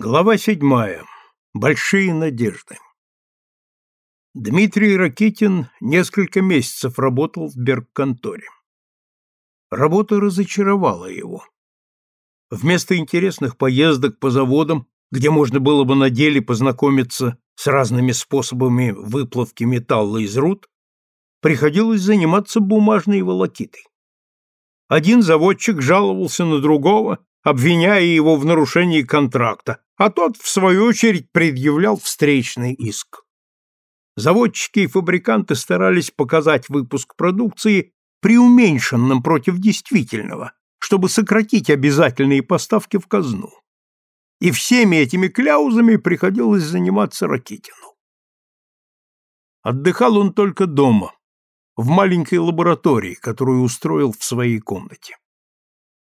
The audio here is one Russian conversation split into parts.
Глава седьмая. Большие надежды. Дмитрий Ракитин несколько месяцев работал в Бергконторе. Работа разочаровала его. Вместо интересных поездок по заводам, где можно было бы на деле познакомиться с разными способами выплавки металла из руд, приходилось заниматься бумажной волокитой. Один заводчик жаловался на другого, обвиняя его в нарушении контракта, а тот, в свою очередь, предъявлял встречный иск. Заводчики и фабриканты старались показать выпуск продукции преуменьшенным против действительного, чтобы сократить обязательные поставки в казну. И всеми этими кляузами приходилось заниматься Ракитину. Отдыхал он только дома, в маленькой лаборатории, которую устроил в своей комнате.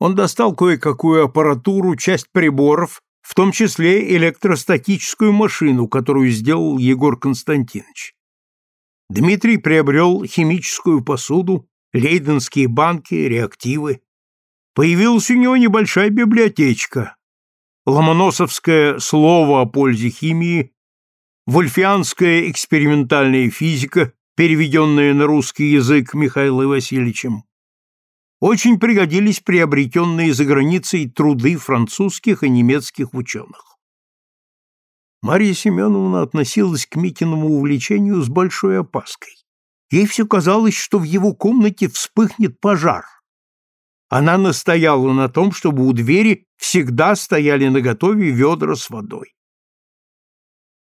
Он достал кое-какую аппаратуру, часть приборов, в том числе электростатическую машину, которую сделал Егор Константинович. Дмитрий приобрел химическую посуду, лейденские банки, реактивы. Появилась у него небольшая библиотечка. Ломоносовское слово о пользе химии, вольфианская экспериментальная физика, переведенная на русский язык Михаилом Васильевичем, очень пригодились приобретенные за границей труды французских и немецких ученых. Марья Семеновна относилась к Митиному увлечению с большой опаской. Ей все казалось, что в его комнате вспыхнет пожар. Она настояла на том, чтобы у двери всегда стояли наготове ведра с водой.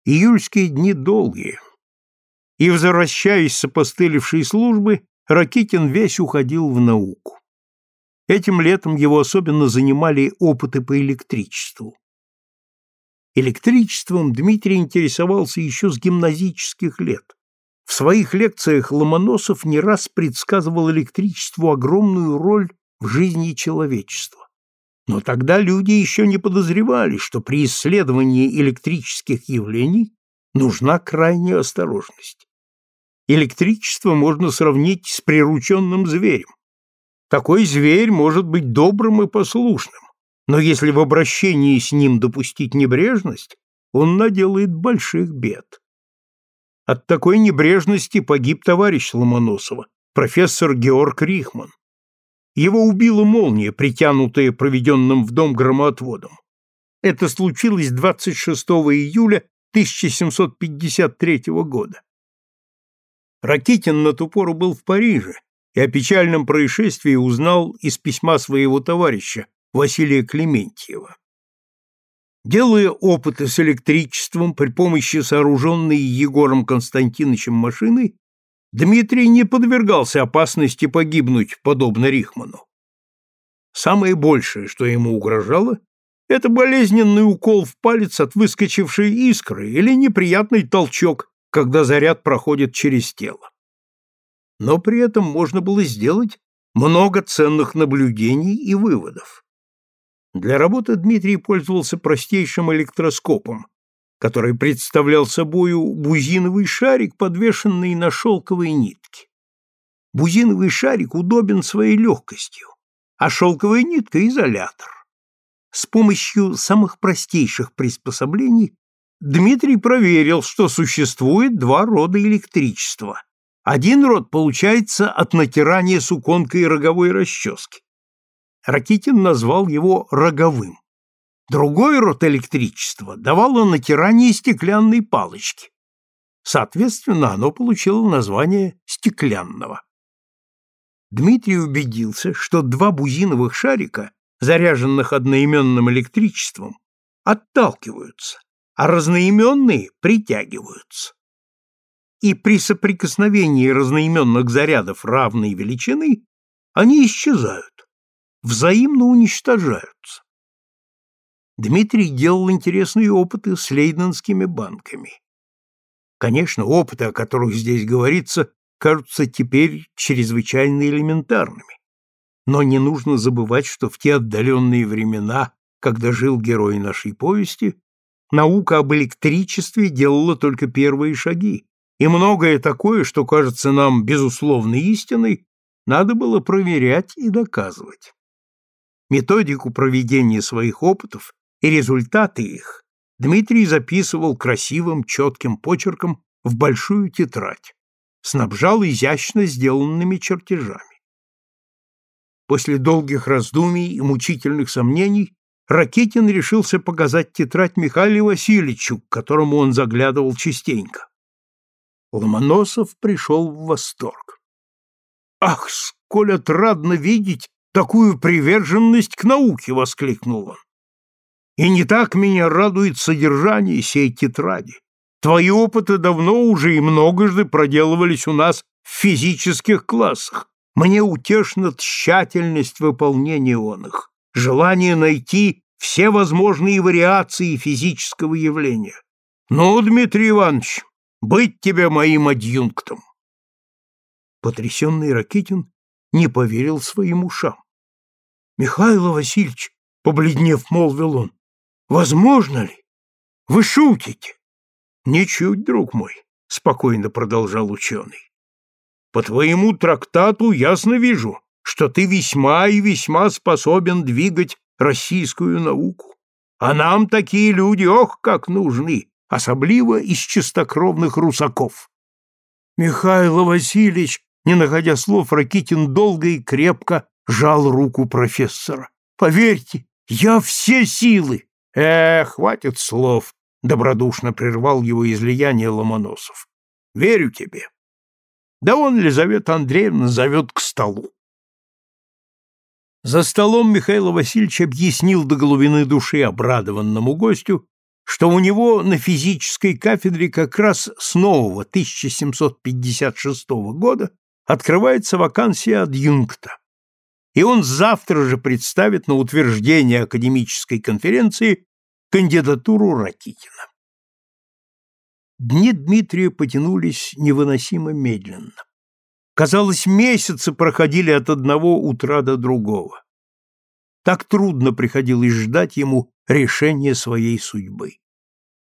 Июльские дни долгие, и, возвращаясь с опостылевшей службы, Ракитин весь уходил в науку. Этим летом его особенно занимали опыты по электричеству. Электричеством Дмитрий интересовался еще с гимназических лет. В своих лекциях Ломоносов не раз предсказывал электричеству огромную роль в жизни человечества. Но тогда люди еще не подозревали, что при исследовании электрических явлений нужна крайняя осторожность электричество можно сравнить с прирученным зверем. Такой зверь может быть добрым и послушным, но если в обращении с ним допустить небрежность, он наделает больших бед. От такой небрежности погиб товарищ Ломоносова, профессор Георг Рихман. Его убила молния, притянутая проведенным в дом громоотводом. Это случилось 26 июля 1753 года. Ракитин на ту пору был в Париже и о печальном происшествии узнал из письма своего товарища Василия Клементьева. Делая опыты с электричеством при помощи сооруженной Егором Константиновичем машины, Дмитрий не подвергался опасности погибнуть, подобно Рихману. Самое большее, что ему угрожало, это болезненный укол в палец от выскочившей искры или неприятный толчок, когда заряд проходит через тело. Но при этом можно было сделать много ценных наблюдений и выводов. Для работы Дмитрий пользовался простейшим электроскопом, который представлял собою бузиновый шарик, подвешенный на шелковой нитке. Бузиновый шарик удобен своей легкостью, а шелковая нитка – изолятор. С помощью самых простейших приспособлений Дмитрий проверил, что существует два рода электричества. Один род получается от натирания суконкой роговой расчески. Ракитин назвал его роговым. Другой род электричества давало натирание стеклянной палочки. Соответственно, оно получило название стеклянного. Дмитрий убедился, что два бузиновых шарика, заряженных одноименным электричеством, отталкиваются, а разноименные притягиваются. И при соприкосновении разноименных зарядов равной величины они исчезают, взаимно уничтожаются. Дмитрий делал интересные опыты с лейденскими банками. Конечно, опыты, о которых здесь говорится, кажутся теперь чрезвычайно элементарными. Но не нужно забывать, что в те отдаленные времена, когда жил герой нашей повести, наука об электричестве делала только первые шаги, и многое такое, что кажется нам безусловной истиной, надо было проверять и доказывать. Методику проведения своих опытов и результаты их Дмитрий записывал красивым, четким почерком в большую тетрадь, снабжал изящно сделанными чертежами. После долгих раздумий и мучительных сомнений Ракитин решился показать тетрадь Михаилу Васильевичу, к которому он заглядывал частенько. Ломоносов пришел в восторг. «Ах, сколь отрадно видеть такую приверженность к науке!» — воскликнул он. «И не так меня радует содержание сей тетради. Твои опыты давно уже и многожды проделывались у нас в физических классах. Мне утешна тщательность выполнения он их, желание найти все возможные вариации физического явления. Ну, Дмитрий Иванович, быть тебе моим адъюнктом. Потрясенный Ракитин не поверил своим ушам. Михаил Васильевич, побледнев, молвил он, возможно ли? Вы шутите? Ничуть, друг мой, спокойно продолжал ученый. По твоему трактату ясно вижу, что ты весьма и весьма способен двигать российскую науку. А нам такие люди, ох, как нужны, особливо из чистокровных русаков. Михаил Васильевич, не находя слов, Ракитин долго и крепко жал руку профессора. Поверьте, я все силы. Эх, хватит слов, добродушно прервал его излияние Ломоносов. Верю тебе. Да он Лизавета Андреевна зовет к столу. За столом Михаил Васильевич объяснил до глубины души обрадованному гостю, что у него на физической кафедре как раз с нового 1756 года открывается вакансия адъюнкта, и он завтра же представит на утверждение академической конференции кандидатуру Ракитина. Дни Дмитрия потянулись невыносимо медленно. Казалось, месяцы проходили от одного утра до другого. Так трудно приходилось ждать ему решения своей судьбы.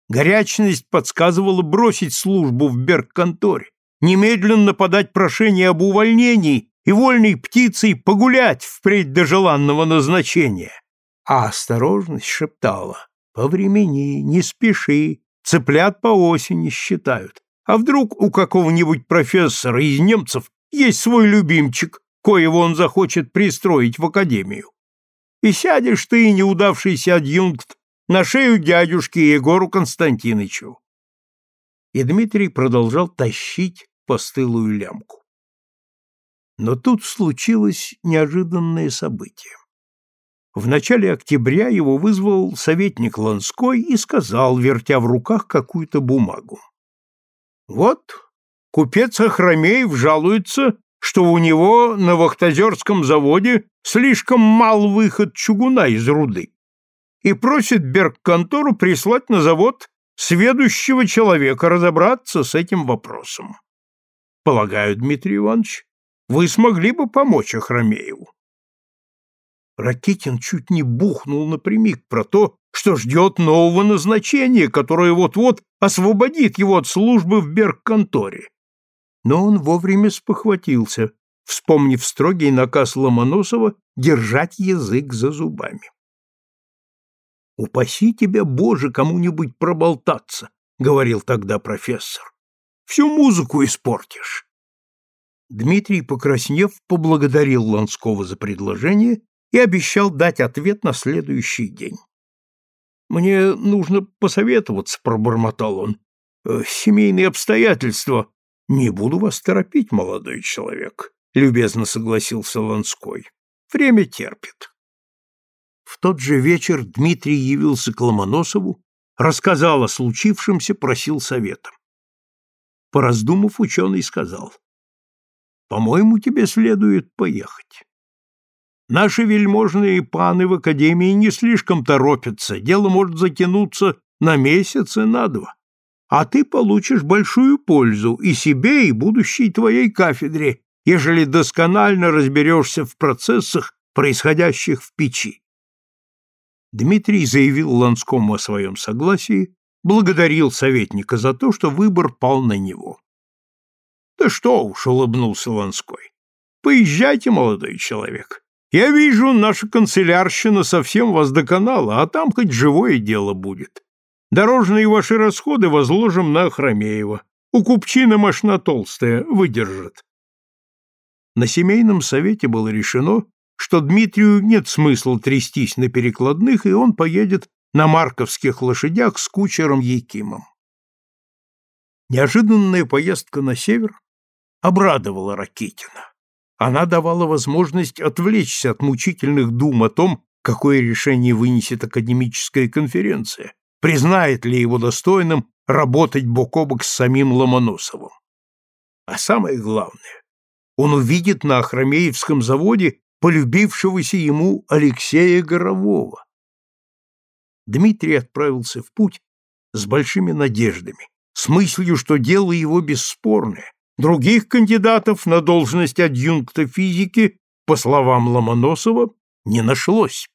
Горячность подсказывала бросить службу в Бергконторе, немедленно подать прошение об увольнении и вольной птицей погулять впредь до желанного назначения. А осторожность шептала «Повремени, не спеши, Цыплят по осени считают. А вдруг у какого-нибудь профессора из немцев есть свой любимчик, коего он захочет пристроить в академию? И сядешь ты, неудавшийся адъюнкт, на шею дядюшке Егору Константиновичу. И Дмитрий продолжал тащить постылую лямку. Но тут случилось неожиданное событие. В начале октября его вызвал советник Ланской и сказал, вертя в руках какую-то бумагу. «Вот, купец Ахромеев жалуется, что у него на Вахтозерском заводе слишком мал выход чугуна из руды и просит Бергконтору прислать на завод сведущего человека разобраться с этим вопросом. Полагаю, Дмитрий Иванович, вы смогли бы помочь Ахромееву. Ракитин чуть не бухнул напрямик про то, что ждет нового назначения, которое вот-вот освободит его от службы в Бергконторе. Но он вовремя спохватился, вспомнив строгий наказ Ломоносова держать язык за зубами. «Упаси тебя, Боже, кому-нибудь проболтаться», — говорил тогда профессор. «Всю музыку испортишь». Дмитрий, покраснев, поблагодарил Ланского за предложение и обещал дать ответ на следующий день. «Мне нужно посоветоваться», — пробормотал он. «Э, «Семейные обстоятельства». «Не буду вас торопить, молодой человек», — любезно согласился Ланской. «Время терпит». В тот же вечер Дмитрий явился к Ломоносову, рассказал о случившемся, просил совета. Пораздумав, ученый сказал, «По-моему, тебе следует поехать. Наши вельможные паны в академии не слишком торопятся, дело может затянуться на месяц и на два. А ты получишь большую пользу и себе, и будущей твоей кафедре, ежели досконально разберешься в процессах, происходящих в печи. Дмитрий заявил Ланскому о своем согласии, благодарил советника за то, что выбор пал на него. — Да что уж, — улыбнулся Ланской, — поезжайте, молодой человек, Я вижу, наша канцелярщина совсем вас доконала, а там хоть живое дело будет. Дорожные ваши расходы возложим на Хромеева. У купчина машина толстая, выдержит. На семейном совете было решено, что Дмитрию нет смысла трястись на перекладных, и он поедет на марковских лошадях с кучером Якимом. Неожиданная поездка на север обрадовала Ракитина. Она давала возможность отвлечься от мучительных дум о том, какое решение вынесет академическая конференция, признает ли его достойным работать бок о бок с самим Ломоносовым. А самое главное, он увидит на Охромеевском заводе полюбившегося ему Алексея Горового. Дмитрий отправился в путь с большими надеждами, с мыслью, что дело его бесспорное, Других кандидатов на должность адъюнкта физики, по словам Ломоносова, не нашлось.